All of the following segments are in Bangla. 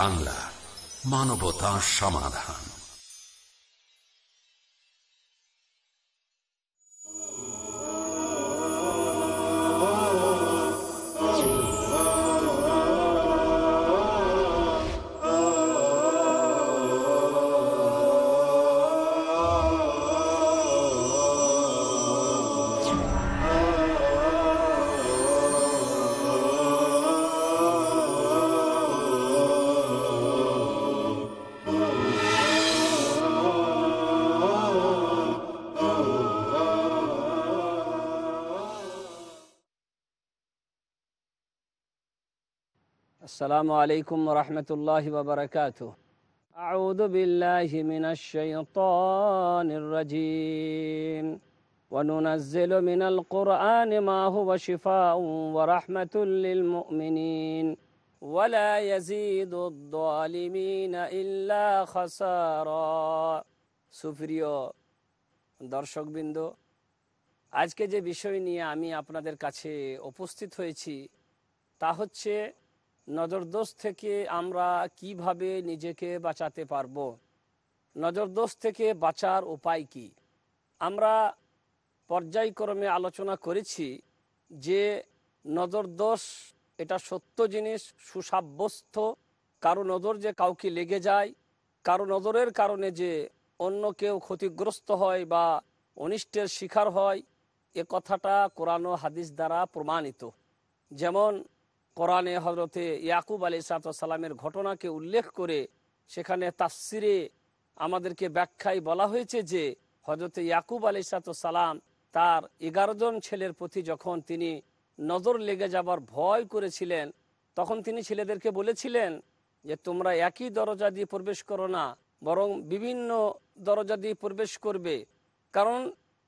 বাংলা মানবতা সমাধান। السلام عليكم ورحمة الله وبركاته أعوذ بالله من الشيطان الرجيم وننزل من القرآن ما هو شفاء ورحمة للمؤمنين ولا يزيد الظالمين إلا خسارا সুপ্রিয় দর্শকবৃন্দ আজকে যে বিষয় নিয়ে আমি আপনাদের কাছে উপস্থিত হয়েছি তা হচ্ছে নজরদোষ থেকে আমরা কীভাবে নিজেকে বাঁচাতে পারব? নজরদোষ থেকে বাঁচার উপায় কি? আমরা পর্যায়ক্রমে আলোচনা করেছি যে নজরদোষ এটা সত্য জিনিস, সুসাব্যস্ত। কারও নজর যে কাউকে লেগে যায়, কারও নজরের কারণে যে অন্য কেউ ক্ষতিগ্রস্ত হয় বা অনিষ্টের শিকার হয়, এ কথাটা কোরআন হাদিস দ্বারা প্রমাণিত। যেমন কোরআনে হজরতে ইয়াকুব আলী সালামের ঘটনাকে উল্লেখ করে সেখানে তাফসিরে আমাদেরকে ব্যাখ্যায় বলা হয়েছে যে হজরতে ইয়াকুব আলী সালাম তার এগারো জন ছেলের প্রতি যখন তিনি নজর লেগে যাবার ভয় করেছিলেন, তখন তিনি ছেলেদেরকে বলেছিলেন যে তোমরা একই দরজা দিয়ে প্রবেশ করো না, বরং বিভিন্ন দরজা দিয়ে প্রবেশ করবে। কারণ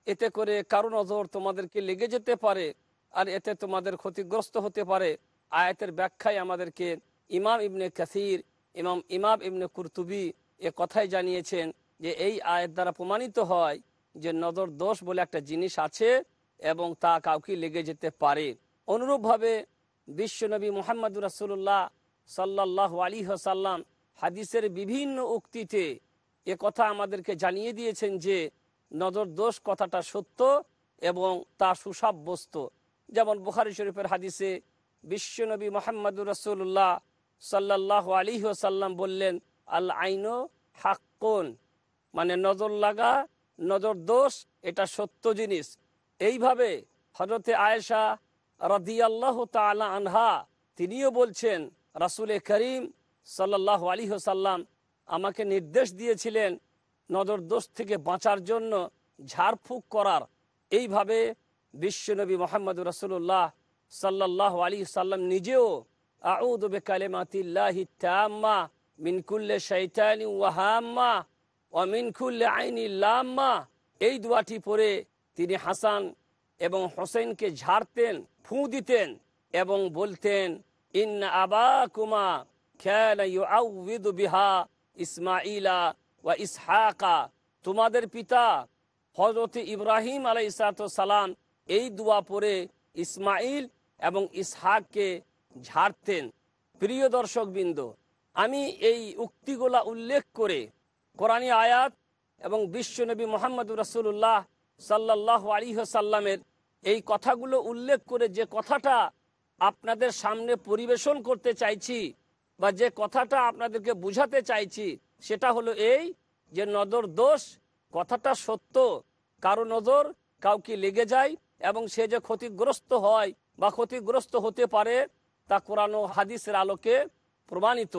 এতে করে কারও নজর তোমাদেরকে লেগে যেতে পারে, আর এতে তোমাদের ক্ষতিগ্রস্ত হতে পারে। আয়াতের ব্যাখ্যায় আমাদেরকে ইমাম ইবনে কাসির, ইমাম ইমাম ইবনে কুরতুবি এ কথাই জানিয়েছেন যে এই আয়ের দ্বারা প্রমাণিত হয় যে নজর দোষ বলে একটা জিনিস আছে এবং তা কাউকে লেগে যেতে পারে। অনুরূপভাবে বিশ্বনবী মোহাম্মদ রাসুল্লাহ সাল্লাহ আলী সাল্লাম হাদিসের বিভিন্ন উক্তিতে এ কথা আমাদেরকে জানিয়ে দিয়েছেন যে নজর দোষ কথাটা সত্য এবং তা সুসাব্যস্ত। যেমন বুখারি শরীফের হাদিসে বিশ্বনবী মোহাম্মদুর রসুল্লাহ সাল্লাহ আলী সাল্লাম বললেন, আল আইন হাক্কুন মানে নজর লাগা, নজর দোষ, এটা সত্য জিনিস। এইভাবে হজরতে আয়েশা রদি আল্লাহ তালা আনহা, তিনিও বলছেন, রাসুলে করিম সাল্লাহ আলী সাল্লাম আমাকে নির্দেশ দিয়েছিলেন নজর দোষ থেকে বাঁচার জন্য ঝাড়ফুঁক করার। এইভাবে বিশ্বনবী মোহাম্মদ রসুল্লাহ সাল্লাহ আলী সাল্লাম নিজেও আউদ বেকালেমাতিল্লাহি তাম্মা মিনকুল্লে শৈতানি ওয়াহাম্মা ও মিনকুল্লে আইনি লাম্মা। এই দোয়াটি পরে তিনি হাসান এবং হোসেনকে ঝাড়তেন, ফু দিতেন এবং বলতেন ইন আবা কুমা খেয়াল বিহা ইসমাইলা ওয়া ইসহাকা। তোমাদের পিতা হজরত ইব্রাহিম আলাই সালাম এই দোয়া পরে ইসমাইল এবং ইসহাককে ঝাড়তেন। প্রিয় দর্শকবৃন্দ, আমি এই উক্তিগুলা উল্লেখ করে কোরআনী আয়াত এবং বিশ্বনবী মোহাম্মদ রসুল্লাহ সাল্লাহ আলী সাল্লামের এই কথাগুলো উল্লেখ করে যে কথাটা আপনাদের সামনে পরিবেশন করতে চাইছি বা যে কথাটা আপনাদেরকে বুঝাতে চাইছি, সেটা হলো এই যে নজর দোষ, কথাটা সত্য। কারও নজর কাউকে লেগে যায় এবং সে যে ক্ষতিগ্রস্ত হয় বা ক্ষতিগ্রস্ত হতে পারে তা কোরআন হাদিসের আলোকে প্রমাণিত।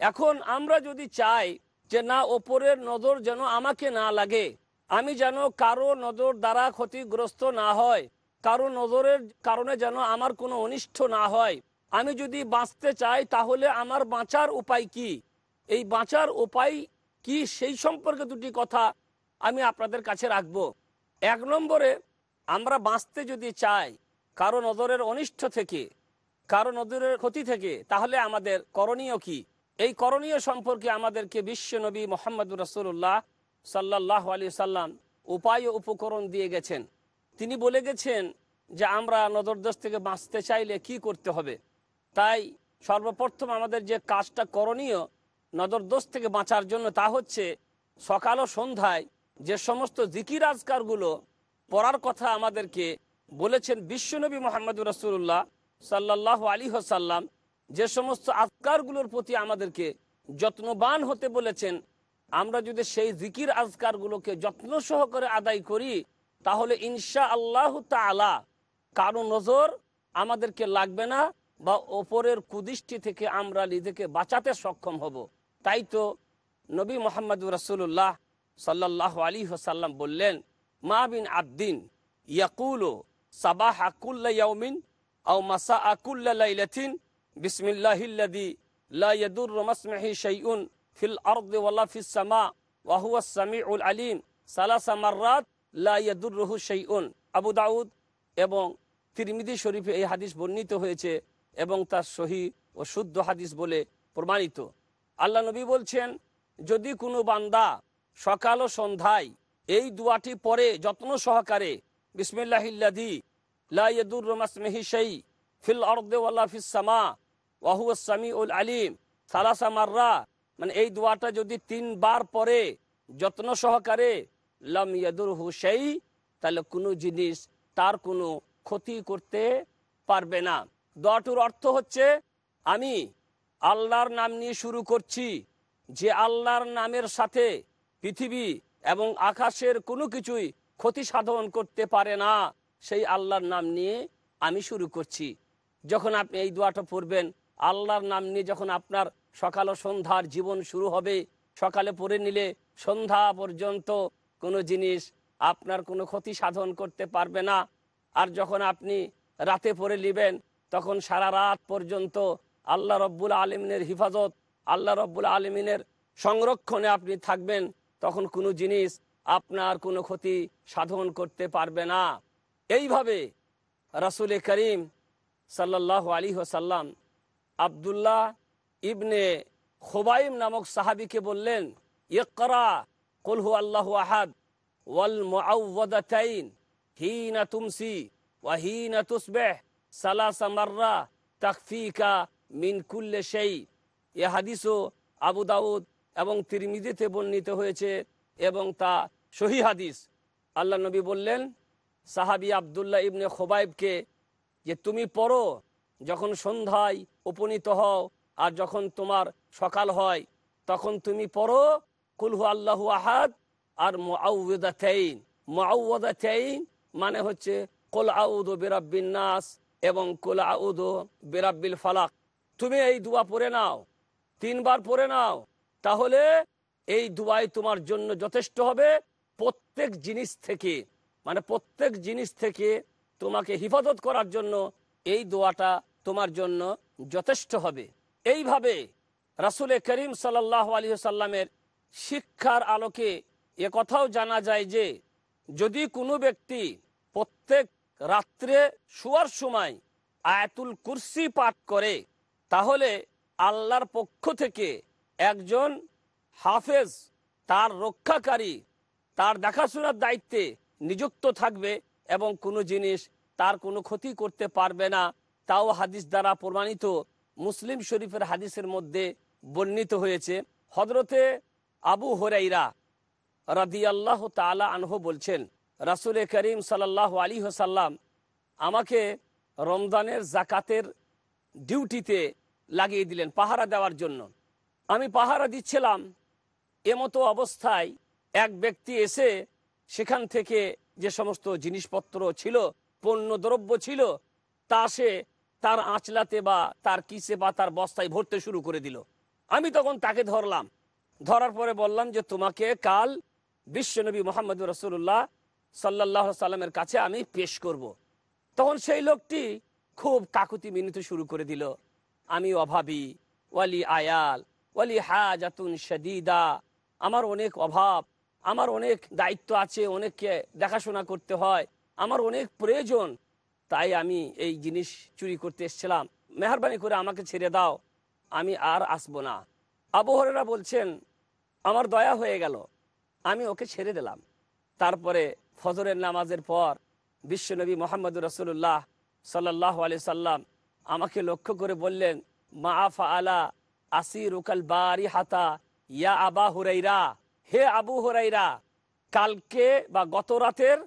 এখন আমরা যদি চাই যে না, ওপরের নজর যেন আমাকে না লাগে, আমি যেন কারও নজর দ্বারা ক্ষতিগ্রস্ত না হয়, কারও নজরের কারণে যেন আমার কোনো অনিষ্ট না হয়, আমি যদি বাঁচতে চাই তাহলে আমার বাঁচার উপায় কি? এই বাঁচার উপায় কি সেই সম্পর্কে দুটি কথা আমি আপনাদের কাছে রাখব। এক নম্বরে, আমরা বাঁচতে যদি চাই কারও নজরের অনিষ্ট থেকে, কারও নজরের ক্ষতি থেকে, তাহলে আমাদের করণীয় কি? এই করণীয় সম্পর্কে আমাদেরকে বিশ্ব নবী মোহাম্মদ রসুল্লাহ সাল্লাহ আলী সাল্লাম উপায় ও উপকরণ দিয়ে গেছেন। তিনি বলে গেছেন যে, আমরা নজরদোষ থেকে বাঁচতে চাইলে কি করতে হবে? তাই সর্বপ্রথম আমাদের যে কাজটা করণীয় নজরদোষ থেকে বাঁচার জন্য তা হচ্ছে সকাল ও সন্ধ্যায় যে সমস্ত জিকির আজকারগুলো পড়ার কথা আমাদেরকে বলেছেন, বিশ্বনবী মোহাম্মদ রসুল্লাহ সাল্লাহ আলী হাসাল্লাম যে সমস্ত আজকারগুলোর প্রতি আমাদেরকে যত্নবান হতে বলেছেন, আমরা যদি সেই জিকির আজকারগুলোকে যত্ন সহকারে আদায় করি, তাহলে ইনশা আল্লাহ তালা কারও নজর আমাদেরকে লাগবে না বা ওপরের কুদৃষ্টি থেকে আমরা নিজেকে বাঁচাতে সক্ষম হব। তাই তো নবী মোহাম্মদ রসুল্লাহ সাল্লাহ আলী হাসাল্লাম বললেন, মা বিন আদ্দিন ইয়াকুলো সাবাহ আকুল্লা ইয়াউমিন আও মাসা আকুল্লা লাইলাতিন। বিসমিল্লাহিল্লাদি লা ইয়াদুররু মাসমিহি শাইউন ফিল আরদি ওয়ালা ফিস সামা ওয়া হুয়া সামিউল আলিম। সালাসা মাররাত লা ইয়াদুররুহু শাইউন। আবু দাউদ এবং তিরমিদি শরীফে এই হাদিস বর্ণিত হয়েছে এবং তার সহি ও শুদ্ধ হাদিস বলে প্রমাণিত। আল্লাহ নবী বলছেন, যদি কোনো বান্দা সকাল ও সন্ধ্যায় এই দুয়াটি পরে যত্ন সহকারে বিসমিল্লাহিল্লাদি লাইদুর রমাসমেহি সেই ফিল অর্দে ওয়াল্লা ফিস সামা ওয়াহু সামি উল আলিম। সালাসা মাররা। মানে এই দোয়াটা যদি তিনবার পরে যত্ন সহকারে লাম ইয়াদুর হুসাই তাহলে কোনো জিনিস তার কোনো ক্ষতি করতে পারবে না। দোয়াটুর অর্থ হচ্ছে, আমি আল্লাহর নাম নিয়ে শুরু করছি। যে আল্লাহর নামের সাথে পৃথিবী এবং আকাশের কোনো কিছুই ক্ষতি সাধন করতে পারে না, সেই আল্লাহর নাম নিয়ে আমি শুরু করছি। যখন আপনি এই দোয়াটা পড়বেন, আল্লাহর নাম নিয়ে যখন আপনার সকাল ও সন্ধ্যার জীবন শুরু হবে, সকালে পড়ে নিলে সন্ধ্যা পর্যন্ত কোনো জিনিস আপনার কোনো ক্ষতি সাধন করতে পারবে না। আর যখন আপনি রাতে পড়ে নিবেন, তখন সারা রাত পর্যন্ত আল্লাহ রব্বুল আলমিনের হিফাজত, আল্লাহ রব্বুল আলমিনের সংরক্ষণে আপনি থাকবেন, তখন কোনো জিনিস আপনার কোনো ক্ষতি সাধন করতে পারবে না। এইভাবে রাসুল করিম সাল্লাহ আলী সাল্লাম আবদুল্লাহ ইবনে খোবাইম নামক সাহাবিকে বললেন, ইকরা কলহু আল্লাহ আহাদ ওয়াল মুআউযাতাইন হিনা তুমসি ওয়া হিনা তুসবিহ সালাসা মাররা তাকফিকা মিন কুল্লে সেই এ হাদিসও আবু দাউদ এবং তিরমিজিতে বর্ণিত হয়েছে এবং তা সহি হাদিস। আল্লাহ নবী বললেন, সাহাবি আবদুল্লাহ ইবনে খোবাইবকে যে তুমি পড়ো, যখন সন্ধ্যায় উপনীত হও আর যখন তোমার সকাল হয়, তখন তুমি পড়ো কুলহু আল্লাহু আহাদ আর মুআউদা তেইন মুআউদা তেইন মানে হচ্ছে, কোল আউদ বেরাব্বিন নাস এবং কোল আউদ বেরাব্বিল ফালাক। তুমি এই দুয়া পড়ে নাও, তিনবার পড়ে নাও, তাহলে এই দুয়াই তোমার জন্য যথেষ্ট হবে। প্রত্যেক জিনিস থেকে মানে প্রত্যেক জিনিস থেকে তোমাকে হিফাজত করার জন্য এই দোয়াটা তোমার জন্য যথেষ্ট হবে। এইভাবে রাসুল করিম সাল্লাহ আলী সাল্লামের শিক্ষার আলোকে এ কথাও জানা যায় যে, যদি কোনো ব্যক্তি প্রত্যেক রাত্রে শোয়ার সময় আয়াতুল কুরসি পাঠ করে, তাহলে আল্লাহর পক্ষ থেকে একজন হাফেজ, তার রক্ষাকারী তার দেখাশোনার দায়িত্বে নিযুক্ত থাকবে এবং কোনো জিনিস তার কোনো ক্ষতি করতে পারবে না, তাও হাদিস দ্বারা প্রমাণিত। মুসলিম শরীফের হাদিসের মধ্যে বর্ণিত হয়েছে হজরতে আবু হরাইরা রাদি আল্লাহ তালা আনহ বলছেন, রাসুল করিম সাল্লাহ আলী হাসাল্লাম আমাকে রমজানের জাকাতের ডিউটিতে লাগিয়ে দিলেন, পাহারা দেওয়ার জন্য। আমি পাহারা দিচ্ছিলাম, এমতো অবস্থায় এক ব্যক্তি এসে সেখান থেকে যে সমস্ত জিনিসপত্র ছিল পণ্য দ্রব্য ছিল, তা সে তার আঁচলাতে বা তার কিসে বা তার বস্তায় ভরতে শুরু করে দিল। আমি তখন তাকে ধরলাম। ধরার পরে বললাম যে, তোমাকে কাল বিশ্বনবী মোহাম্মদ রসুল্লাহ সাল্লাহ সাল্লামের কাছে আমি পেশ করব। তখন সেই লোকটি খুব কাকুতি মিনতি শুরু করে দিল। আমি অভাবী, ওয়ালি আয়াল, ওয়ালি হাজাতুন সদিদা আমার অনেক অভাব আমার অনেক দায়িত্ব আছে, অনেককে দেখাশোনা করতে হয়, আমার অনেক প্রয়োজন। তাই আমি এই জিনিস চুরি করতে এসেছিলাম। মেহরবানি করে আমাকে ছেড়ে দাও, আমি আর আসব না। আবহরেরা বলছেন, আমার দয়া হয়ে গেল, আমি ওকে ছেড়ে দিলাম। তারপরে ফজরের নামাজের পর বিশ্বনবী মোহাম্মদ রসুল্লাহ সাল্লাহ আলি সাল্লাম আমাকে লক্ষ্য করে বললেন মা আফা আলা আসিরুকাল বারি হাতা ইয়া আবা হুরাইরা হে আবু হরাইরা, কালকে বা গত রাতের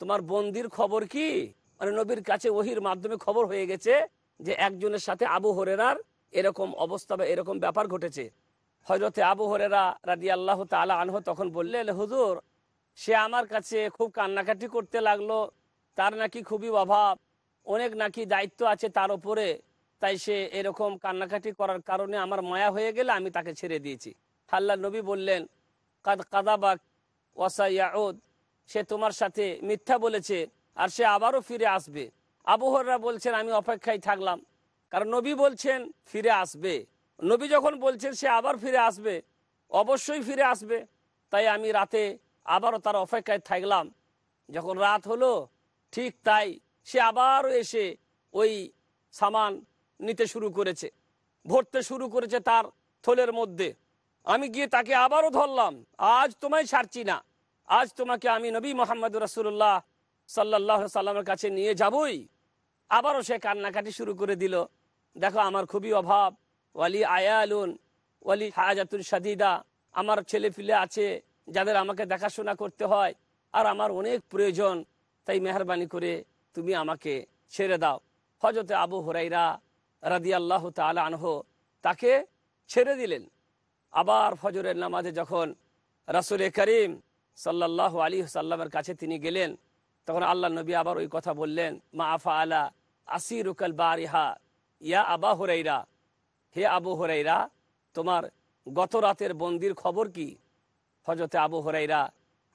তোমার বন্দির খবর কি? মানে নবীর কাছে ওহির মাধ্যমে খবর হয়ে গেছে যে একজনের সাথে আবু হরেরার এরকম অবস্থা বা এরকম ব্যাপার ঘটেছে। হজরতে আবু হরেরা রাজি আল্লাহ তালা আনহ তখন বললেন হুজুর, সে আমার কাছে খুব কান্নাকাটি করতে লাগল। তার নাকি খুবই অভাব, অনেক নাকি দায়িত্ব আছে তার ওপরে তাই সে এরকম কান্নাকাটি করার কারণে আমার মায়া হয়ে গেলে আমি তাকে ছেড়ে দিয়েছি। আল্লাহ নবী বললেন কাদ কাদাবাক ওয়াসাইয়াউদ সে তোমার সাথে মিথ্যা বলেছে আর সে আবারও ফিরে আসবে। আবহররা বলছেন, আমি অপেক্ষায় থাকলাম। কারণ নবী বলছেন, ফিরে আসবে। নবী যখন বলছেন, সে আবার ফিরে আসবে? অবশ্যই ফিরে আসবে। তাই আমি রাতে আবারও তার অপেক্ষায় থাকলাম। যখন রাত হলো, ঠিক তাই সে আবারও এসে ওই সামান নিতে শুরু করেছে। ভরতে শুরু করেছে তার থলের মধ্যে। আমি গিয়ে তাকে আবারও ধরলাম। আজ তোমায় ছাড়ছি না। আজ তোমাকে আমি নবী মোহাম্মদ রসুল্লাহ সাল্লাহ সাল্লামের কাছে নিয়ে যাবই। আবারও সে কান্নাকাটি শুরু করে দিল। দেখো, আমার খুবই অভাব। ওয়ালি আয়ালুন, ওয়ালি হাজাতুল সাদিদা আমার ছেলে পিলে আছে, যাদের আমাকে দেখাশোনা করতে হয়, আর আমার অনেক প্রয়োজন। তাই মেহরবানি করে তুমি আমাকে ছেড়ে দাও। হজরতে আবু হরাইরা রাদি আল্লাহ তালা আনহ তাকে ছেড়ে দিলেন। আবার ফজরের নামাজে যখন রাসুল করিম সাল্লাহ আলী সাল্লামের কাছে তিনি গেলেন, তখন আল্লাহ নবী আবার ওই কথা বললেন, মা আফা আলা আসিরুকাল বারিহা, ইয়া আবা হরাইরা, হে আবু হরাইরা, তোমার গত রাতের বন্দির খবর কি? হজরতে আবু হরাইরা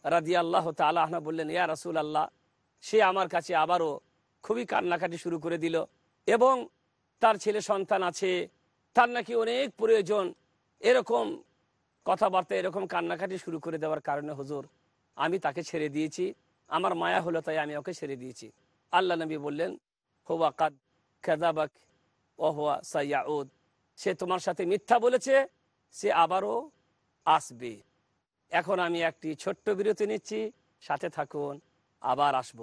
রাদি আল্লাহ তালাহ বললেন, ইয়া রাসুল আল্লাহ সে আমার কাছে আবারও খুবই কান্নাকাটি শুরু করে দিল এবং তার ছেলে সন্তান আছে, তার নাকি অনেক প্রয়োজন এরকম কথাবার্তা, এরকম কান্নাকাটি শুরু করে দেওয়ার কারণে, হুজুর, আমি তাকে ছেড়ে দিয়েছি। আমার মায়া হলো তাই আমি ওকে ছেড়ে দিয়েছি। আল্লাহ নবী বললেন, হোয়া কাদ খেদাবাক ওহুয়া সাইয়াউদ সে তোমার সাথে মিথ্যা বলেছে, সে আবারও আসবে। এখন আমি একটি ছোট্ট বিরতি নিচ্ছি, সাথে থাকুন, আবার আসব।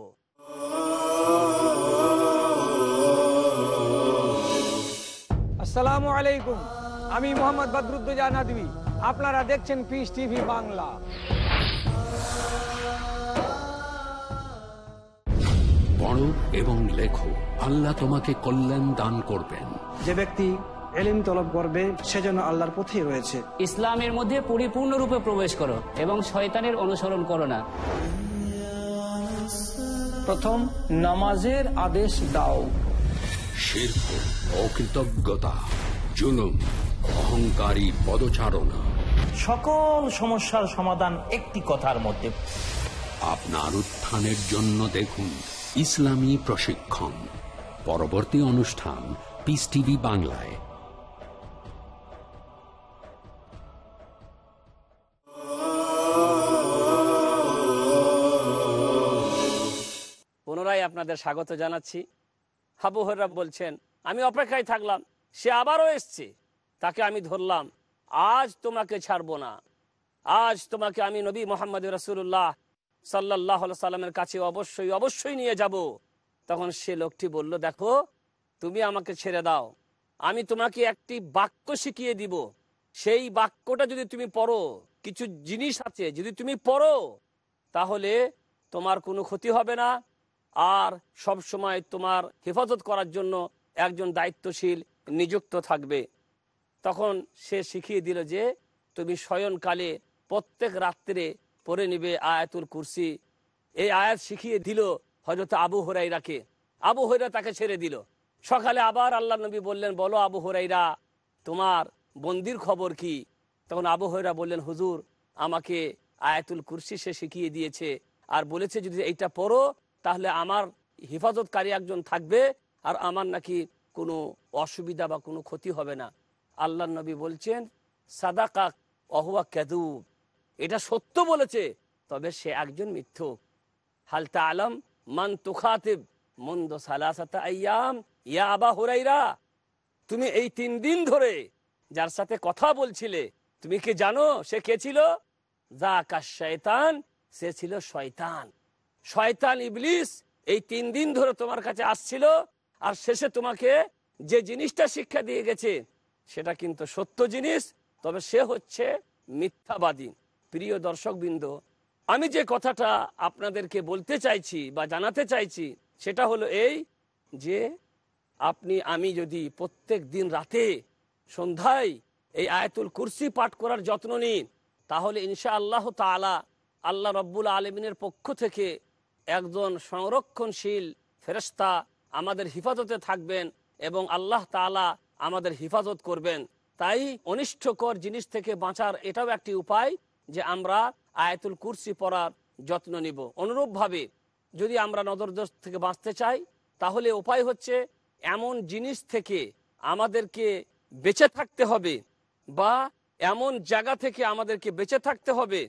আসসালামু আলাইকুম। আমি মোহাম্মদ বদরুদ্দোজা নদী আপনারা দেখছেন পিস টিভি বাংলা। পড়ো এবং লেখো। আল্লাহ তোমাকে কল্যাণ দান করবেন। যে ব্যক্তি এলিম তলব করবে সেজন্য আল্লাহর পথেই রয়েছে। ইসলামের মধ্যে পরিপূর্ণরূপে প্রবেশ করো এবং শয়তানের অনুসরণ করো না। প্রথম নামাজের আদেশ দাও। শিল্প অকৃতজ্ঞতা জুলুম অহংকারী পদচারণা। সকল সমস্যার সমাধান একটি কথার মধ্যে। আপনার উত্থানের জন্য দেখুন ইসলামী প্রশিক্ষণ। পরবর্তী অনুষ্ঠান পিস টিভি বাংলায়। পুনরায় আপনাদের স্বাগত জানাচ্ছি। হাবু হররা বলছেন আমি অপেক্ষায় থাকলাম সে আবারও এসছে। তাকে আমি ধরলাম। আজ তোমাকে ছাড়বো না। আজ তোমাকে আমি নবী মোহাম্মদ রসুল্লাহ সাল্লাহ সাল্লামের কাছে অবশ্যই অবশ্যই নিয়ে যাব। তখন সে লোকটি বলল, দেখো, তুমি আমাকে ছেড়ে দাও। আমি তোমাকে একটি বাক্য শিখিয়ে দিব। সেই বাক্যটা যদি তুমি পড়ো, কিছু জিনিস আছে যদি তুমি পড়ো, তাহলে তোমার কোনো ক্ষতি হবে না। আর সব সময় তোমার হেফাজত করার জন্য একজন দায়িত্বশীল নিযুক্ত থাকবে। তখন সে শিখিয়ে দিল যে তুমি শয়নকালে প্রত্যেক রাত্রে পড়ে নিবে আয়াতুল কুরসি। এই আয়াত শিখিয়ে দিল হজরত আবু হরাইরাকে আবু হরাইরা তাকে ছেড়ে দিল। সকালে আবার আল্লাহ নবী বললেন, বলো আবু হরাইরা তোমার বন্দির খবর কি? তখন আবু হরাইরা বললেন, হুজুর, আমাকে আয়াতুল কুরসি সে শিখিয়ে দিয়েছে। আর বলেছে, যদি এইটা পড়ো, তাহলে আমার হেফাজতকারী একজন থাকবে, আর আমার নাকি কোনো অসুবিধা বা কোনো ক্ষতি হবে না। আল্লাহ নবী বলছেন, সাদাকা অহুয়া কেদুব এটা সত্য বলেছে, তবে সে একজন মিথ্যুক হালতা আলম মান তুখাতিব? মন্দ সালাসাতা আয়াম ইয়া আবা হুরাইরা। তুমি এই তিন দিন ধরে যার সাথে কথা বলছিলে, তুমি কি জানো সে কে ছিল? জাকা শয়তান, সে ছিল শয়তান। শয়তান ইবলিস, এই তিন দিন ধরে তোমার কাছে আসছিল, আর শেষে তোমাকে যে জিনিসটা শিক্ষা দিয়ে গেছে সেটা কিন্তু সত্য জিনিস, তবে সে হচ্ছে মিথ্যাবাদী। প্রিয় দর্শকবৃন্দ, আমি যে কথাটা আপনাদেরকে বলতে চাইছি বা জানাতে চাইছি, সেটা হলো এই যে আপনি, আমি যদি প্রত্যেক দিন রাতে সন্ধ্যায় এই আয়াতুল কুরসি পাঠ করার যত্ন নিই, তাহলে ইনশা আল্লাহ তালা আল্লাহ রব্বুল আলমিনের পক্ষ থেকে একজন সংরক্ষণশীল ফেরেস্তা আমাদের হিফাজতে থাকবেন এবং আল্লাহ তালা আমাদের হিফাজত করবেন। তাই অনিষ্টকর জিনিস থেকে বাঁচার এটাও একটি উপায় যে আমরা আয়াতুল কুরসি পড়ার যত্ন নিব। অনুরূপভাবে যদি আমরা নজরদোষ থেকে বাঁচতে চাই, তাহলে উপায় হচ্ছে এমন জিনিস থেকে আমাদেরকে বেঁচে থাকতে হবে বা এমন জায়গা থেকে আমাদেরকে বেঁচে থাকতে হবে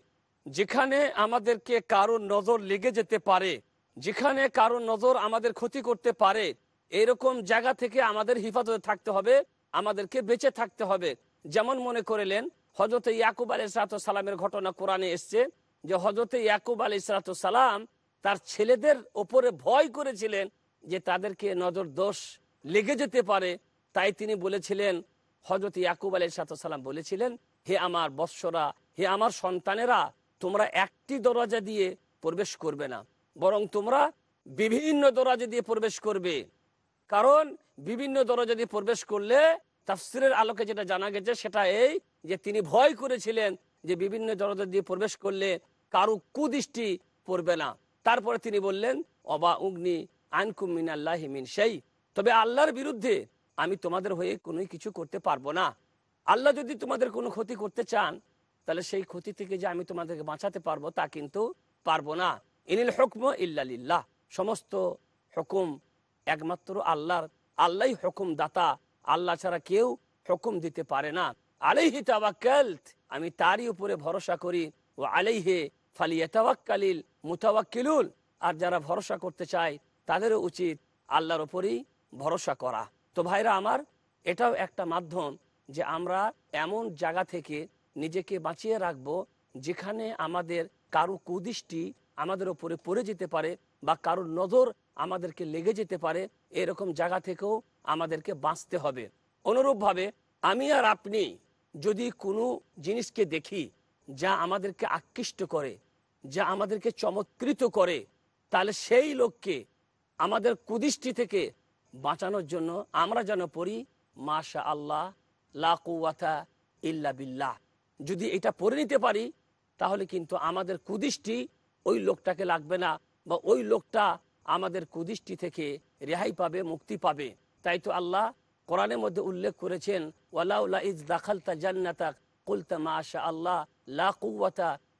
যেখানে আমাদেরকে কারোর নজর লেগে যেতে পারে, যেখানে কারোর নজর আমাদের ক্ষতি করতে পারে। এরকম জায়গা থেকে আমাদের হিফাজতে থাকতে হবে, আমাদেরকে বেঁচে থাকতে হবে। যেমন মনে করিলেন হজরত ইয়াকুব আলী সালামের ঘটনা কোরআনে এসছে যে হজরত ইয়াকুব আলী সালাম তার ছেলেদের ওপরে ভয় করেছিলেন যে তাদেরকে নজর দোষ লেগে যেতে পারে। তাই তিনি বলেছিলেন হজরত ইয়াকুব আলী সালাম বলেছিলেন, হে আমার বৎসরা, হে আমার সন্তানেরা, তোমরা একটি দরজা দিয়ে প্রবেশ করবে না, বরং তোমরা বিভিন্ন দরজা দিয়ে প্রবেশ করবে। কারণ বিভিন্ন দরজা দিয়ে প্রবেশ করলে তাফসিরের আলোকে যেটা জানা গেছে সেটা এই যে তিনি ভয় করেছিলেন যে বিভিন্ন দরজা দিয়ে প্রবেশ করলে কারু কুদৃষ্টি পড়বে না। তারপরে তিনি বললেন, অবা উগ্নি আনকুম মিনাল্লাহ মিন সেই তবে আল্লাহর বিরুদ্ধে আমি তোমাদের হয়ে কোনো কিছু করতে পারব না। আল্লাহ যদি তোমাদের কোনো ক্ষতি করতে চান, তাহলে সেই ক্ষতি থেকে যে আমি তোমাদেরকে বাঁচাতে পারব তা কিন্তু পারব না। ইনিল হুকম ইল্লালিল্লাহ সমস্ত হুকুম একমাত্র আল্লাহর আল্লাহ হুকুম দাতা আল্লাহ ছাড়া কেউ হুকুম দিতে পারে না। আলাইহি তাওয়াক্কালত, আমি তারই উপরে ভরসা করি। ও আলাইহে ফালিয়াতাওয়াক্কালিল মুতাওয়াক্কিলুন, আর যারা ভরসা করতে চায়, তাদেরও উচিত আল্লাহর উপরেই ভরসা করা। তো ভাইরা আমার, এটাও একটা মাধ্যম যে আমরা এমন জায়গা থেকে নিজেকে বাঁচিয়ে রাখব যেখানে আমাদের কারও কুদৃষ্টি আমাদের ওপরে পড়ে যেতে পারে বা কারোর নজর আমাদেরকে লেগে যেতে পারে, এরকম জায়গা থেকেও আমাদেরকে বাঁচতে হবে। অনুরূপভাবে আমি আর আপনি যদি কোনো জিনিসকে দেখি যা আমাদেরকে আকৃষ্ট করে, যা আমাদেরকে চমৎকৃত করে, তাহলে সেই লোককে আমাদের কুদৃষ্টি থেকে বাঁচানোর জন্য আমরা যেন পড়ি মাশা আল্লাহ লা কুয়াতা ইল্লা বিল্লাহ। যদি এটা পড়ে নিতে পারি, তাহলে কিন্তু আমাদের কুদৃষ্টি ওই লোকটাকে লাগবে না বা ওই লোকটা আমাদের কুদৃষ্টি থেকে রেহাই পাবে, মুক্তি পাবে। তাই তো আল্লাহ কোরআনের মধ্যে উল্লেখ করেছেন ওয়ালাউলা ইজ দাখালতা জান্নাতাক কুলতা মাশা আল্লাহ লা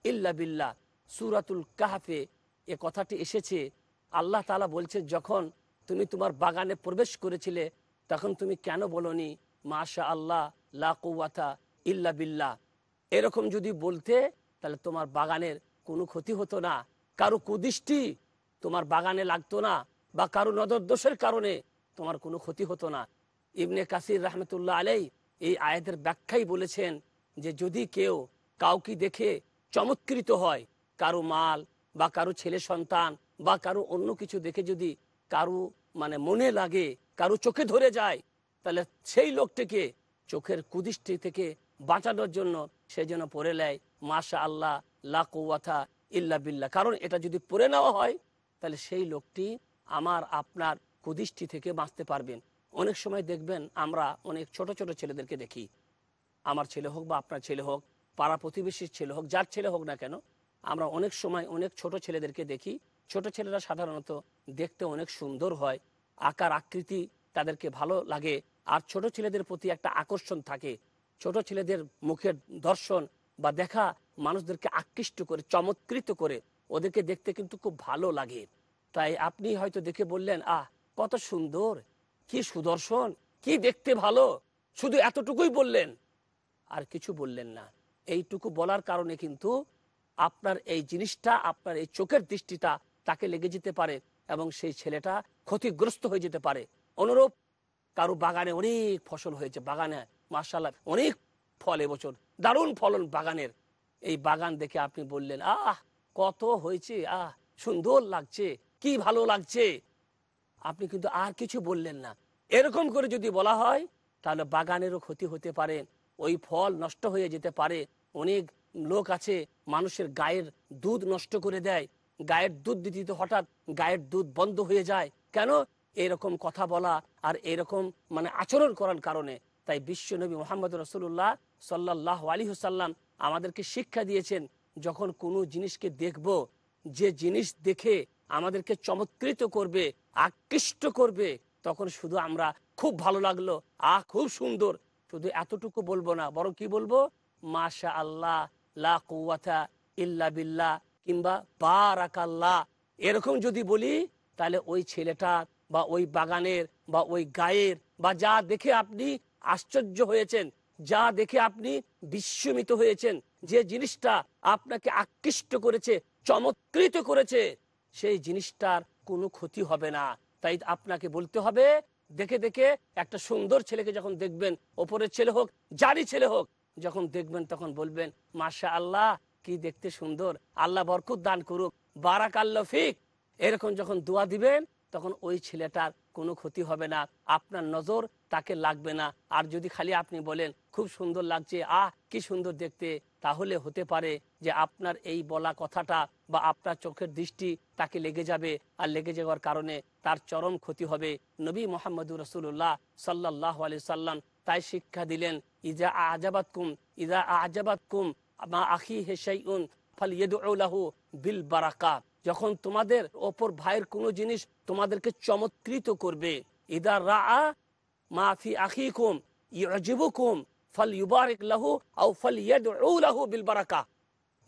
ইল্লা বিল্লাহ। সূরাতুল কাহফে এ কথাটি এসেছে। আল্লাহ তাআলা বলছেন, যখন তুমি তোমার বাগানে প্রবেশ করেছিলে, তখন তুমি কেন বলনি, মাশা আল্লাহ লা কুওয়াতা ইল্লা বিল্লাহ? এরকম যদি বলতে, তাহলে তোমার বাগানের কোনো ক্ষতি হতো না। কারও কুদৃষ্টি তোমার বাগানে লাগতো না বা কারও নজর দোষের কারণে তোমার কোনো ক্ষতি হতো না। ইবনে কাসির রহমতুল্লাহ আলাই এই আয়াতের ব্যাখ্যাই বলেছেন যে যদি কেউ কাউকে দেখে চমৎকৃত হয়, কারও মাল বা কারও ছেলে সন্তান বা কারও অন্য কিছু দেখে যদি কারও মানে মনে লাগে, কারও চোখে ধরে যায়, তাহলে সেই লোকটিকে চোখের কুদৃষ্টি থেকে বাঁচানোর জন্য সে যেন পড়ে নেয় মাশা আল্লাহ লা কৌয়াথা ইল্লা বিল্লা কারণ এটা যদি পড়ে নেওয়া হয় তাহলে সেই লোকটি আমার, আপনার কুদৃষ্টি থেকে বাঁচতে পারবেন। অনেক সময় দেখবেন আমরা অনেক ছোট ছোট ছেলেদেরকে দেখি। আমার ছেলে হোক বা আপনার ছেলে হোক, পাড়া প্রতিবেশীর ছেলে হোক, যার ছেলে হোক না কেন, আমরা অনেক সময় অনেক ছোট ছেলেদেরকে দেখি। ছোট ছেলেরা সাধারণত দেখতে অনেক সুন্দর হয়, আকার, আকৃতি তাদেরকে ভালো লাগে। আর ছোট ছেলেদের প্রতি একটা আকর্ষণ থাকে। ছোট ছেলেদের মুখের দর্শন বা দেখা মানুষদেরকে আকৃষ্ট করে, চমৎকৃত করে। ওদেরকে দেখতে কিন্তু খুব ভালো লাগে। তাই আপনি হয়তো দেখে বললেন, আহ, কত সুন্দর, কি সুদর্শন, কি দেখতে ভালো, শুধু এতটুকুই বললেন। আর কিছু বললেন না। এইটুকু বলার কারণে কিন্তু আপনার এই জিনিসটা, আপনার এই চোখের দৃষ্টিটা তাকে লেগে যেতে পারে এবং সেই ছেলেটা ক্ষতিগ্রস্ত হয়ে যেতে পারে। অনুরূপ কারও বাগানে অনেক ফসল হয়েছে, বাগানে মার্শাল্লাহ অনেক ফল এবছর, দারুণ ফলন বাগানের। এই বাগান দেখে আপনি বললেন, আহ কত হয়েছে? আহ, সুন্দর লাগছে। কি ভালো লাগছে? আপনি কিন্তু আর কিছু বললেন না। এরকম করে যদি বলা হয়, তাহলে বাগানেরও ক্ষতি হতে পারে, ওই ফল নষ্ট হয়ে যেতে পারে। অনেক লোক আছে, মানুষের গায়ের দুধ নষ্ট করে দেয়। গায়ের দুধ দিতে দিতে হঠাৎ গায়ের দুধ বন্ধ হয়ে যায়। কেন? এরকম কথা বলা আর এরকম মানে আচরণ করার কারণে। তাই বিশ্ব নবী মোহাম্মদ রসুল্লাহ সাল্লাহ আলী হুসাল্লাম আমাদেরকে শিক্ষা দিয়েছেন যখন কোনো জিনিসকে দেখব, যে জিনিস দেখে আমাদেরকে চমৎকৃত করবে, আকৃষ্ট করবে, তখন শুধু আমরা খুব ভালো লাগল আ খুব সুন্দর। শুধু এতটুকু বলব না, বরং কি বলব? মাশা আল্লাহ লা ইল্লা বিল্লাহ কিংবা বারাকাল্লাহ। এরকম যদি বলি, তাহলে ওই ছেলেটা বা ওই বাগানের বা ওই গায়ের বা যা দেখে আপনি আশ্চর্য হয়েছেন, যা দেখে আপনি বিস্মিত হয়েছেন যে জিনিসটা আপনাকে আকৃষ্ট করেছে, চমৎকৃত করেছে, সেই জিনিসটার কোনো ক্ষতি হবে না। তাই আপনাকে বলতে হবে, দেখে দেখে একটা সুন্দর ছেলেকে যখন দেখবেন, ওপরের ছেলে হোক যারই ছেলে হোক, যখন দেখবেন তখন বলবেন মাশা আল্লাহ কি দেখতে সুন্দর, আল্লাহ বরকত দান করুক বারাক আল্লাহ ফিক। এরকম যখন দোয়া দিবেন, তখন ওই ছেলেটার কোনো ক্ষতি হবে না। আপনার নজর তাকে লাগবে না। আর যদি খালি আপনি বলেন, খুব সুন্দর লাগছে, আহ, কি সুন্দর দেখতে, তাহলে হতে পারে যে আপনার এই বলা কথাটা বা আপনার চোখের দৃষ্টি তাকে লেগে যাবে। আর লেগে যাওয়ার কারণে তার চরম ক্ষতি হবে। নবী মোহাম্মদুর রসুল্লাহ সাল্লাহ আলি সাল্লাম তাই শিক্ষা দিলেন, ইজা আজাবাত কুম ইজা আজাবাত কুম আখি হেসাইউন ফল ইয়েদুল্লাহু বিল বারাকা যখন তোমাদের ওপর ভাইয়ের কোনো জিনিস তোমাদেরকে চমৎকৃত করবে, ইদা রা মাফি ইউজিবুকুম ফল ইউবারিক লাহু লাহু বিল বারাকা।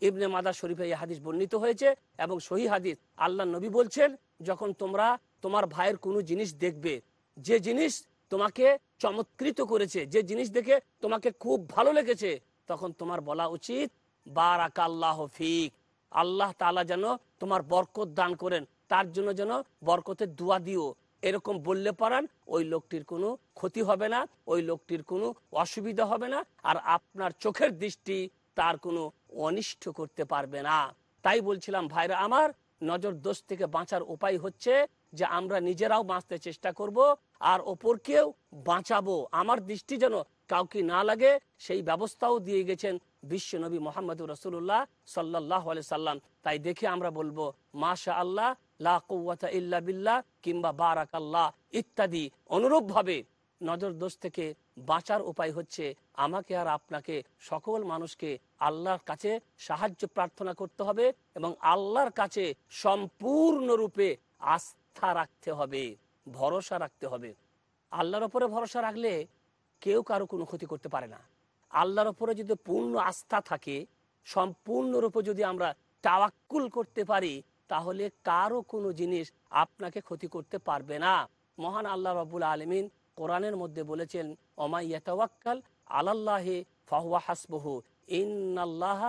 ইবনে মাদা শরীফে এই হাদিস বর্ণিত হয়েছে এবং সহি হাদিস আল্লাহ নবী বলছেন, যখন তোমরা তোমার ভাইয়ের কোনো জিনিস দেখবে, যে জিনিস তোমাকে চমৎকৃত করেছে, যে জিনিস দেখে তোমাকে খুব ভালো লেগেছে, তখন তোমার বলা উচিত বারাক আল্লাহ ফিক। আল্লাহ তালা যেন তোমার বরকত দান করেন, তার জন্য যেন বরকতের দোয়া দিও। এরকম বললে পারান, ওই লোকটির কোনো ক্ষতি হবে না, ওই লোকটির কোনো অসুবিধা হবে না, আর আপনার চোখের দৃষ্টি তার কোনো অনিষ্ট করতে পারবে না। তাই বলছিলাম, ভাইরা আমার নজর দোষ থেকে বাঁচার উপায় হচ্ছে যে আমরা নিজেরাও বাঁচতে চেষ্টা করব, আর ওপরকেও বাঁচাবো। আমার দৃষ্টি যেন কাউকে না লাগে, সেই ব্যবস্থাও দিয়ে গেছেন বিশ্ব নবী মোহাম্মদ রসুল্লাহ সাল্লাহ সাল্লাম। তাই দেখে আমরা বলব মাশা আল্লাহ লা বিল্লাহ কিংবা বারাক আল্লাহ ইত্যাদি। অনুরূপ ভাবে নজর দোষ থেকে বাঁচার উপায় হচ্ছে আমাকে আর আপনাকে, সকল মানুষকে আল্লাহর কাছে সাহায্য প্রার্থনা করতে হবে এবং আল্লাহর কাছে সম্পূর্ণরূপে আস্থা রাখতে হবে, ভরসা রাখতে হবে। আল্লাহর ওপরে ভরসা রাখলে কেউ কারও কোনো ক্ষতি করতে পারে না। আল্লাহর ওপরে যদি পূর্ণ আস্থা থাকে সম্পূর্ণরূপে যদি আমরা টাওয়াক্কুল করতে পারি, তাহলে কারও কোনো জিনিস আপনাকে ক্ষতি করতে পারবে না। মহান আল্লাহ রবুল আলমিন কোরআনের মধ্যে বলেছেন অমাইয়াতাওয়াক্কাল আলাল্লাহে ফাহুয়া হাসবহু, ইন্নাল্লাহ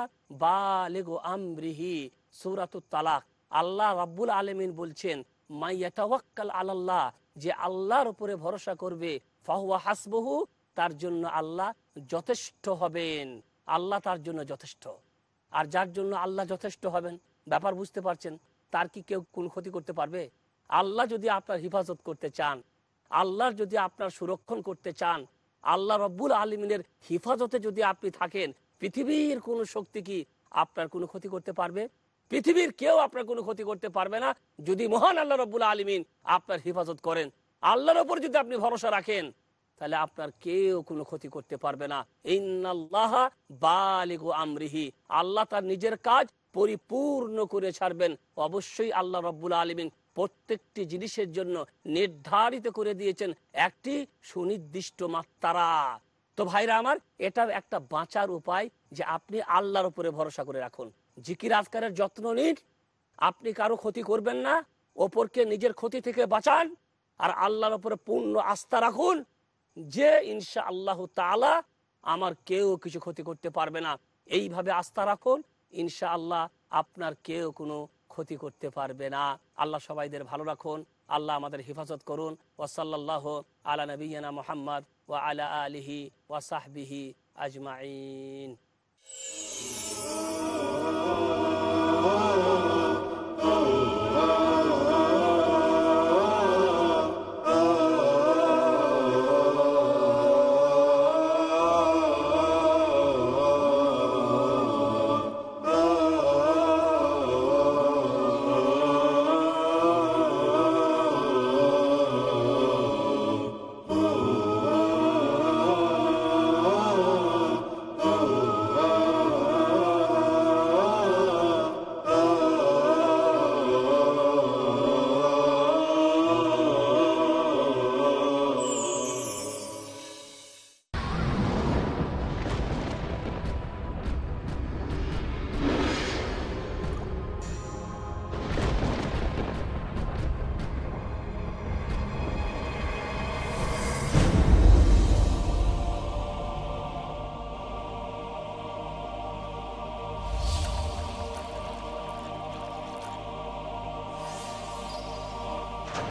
বালেগো আমরিহি। সুরাতুত আল্লাহ রাব্বুল আলমিন বলছেন মাইয়াতাওয়াক্কাল আলাল্লাহ, যে আল্লাহর উপরে ভরসা করবে, ফাহুয়া হাসবহু, তার জন্য আল্লাহ যথেষ্ট হবেন। আল্লাহ তার জন্য যথেষ্ট। আর যার জন্য আল্লাহ যথেষ্ট হবেন, ব্যাপার বুঝতে পারছেন, তার কি কেউ কোন ক্ষতি করতে পারবে? আল্লাহ যদি আপনার হিফাজত করতে চান আল্লাহর যদি আপনার সুরক্ষণ করতে চান, আল্লাহ রব্বুল আলমিনের হিফাজতে যদি আপনি থাকেন, পৃথিবীর কোন শক্তি কি আপনার কোনো ক্ষতি করতে পারবে? পৃথিবীর কেউ আপনার কোনো ক্ষতি করতে পারবে না। যদি মহান আল্লাহ রব্বুল আলমিন আপনার হিফাজত করেন, আল্লাহর ওপর যদি আপনি ভরসা রাখেন তাহলে আপনার কেউ কোনো ক্ষতি করতে পারবে না। আমরিহি। আল্লাহ তার নিজের কাজ পরিপূর্ণ করে ছাড়বেন। অবশ্যই আল্লাহ রব্বুল আলমিন প্রত্যেকটি জিনিসের জন্য নির্ধারিত করে দিয়েছেন একটি সুনির্দিষ্ট মাত্রা। তো ভাইরা আমার এটা একটা বাঁচার উপায় যে আপনি আল্লাহর উপরে ভরসা করে রাখুন। জিকির আজকারের যত্ন নিন। আপনি কারও ক্ষতি করবেন না। ওপরকে নিজের ক্ষতি থেকে বাঁচান। আর আল্লাহর উপরে পূর্ণ আস্থা রাখুন। যে ইনশা আল্লাহ তালা আমার কেউ কিছু ক্ষতি করতে পারবে না। এইভাবে আস্থা রাখুন ইনশা আল্লাহ আপনার কেউ কোনো ক্ষতি করতে পারবে না। আল্লাহ সবাইদের ভালো রাখুন, আল্লাহ আমাদের হেফাজত করুন। ওয়াসাল্লাহ আলা নবীনা মোহাম্মদ ও আলা আলিহি ওয়াসাহবিহি আজমাইন।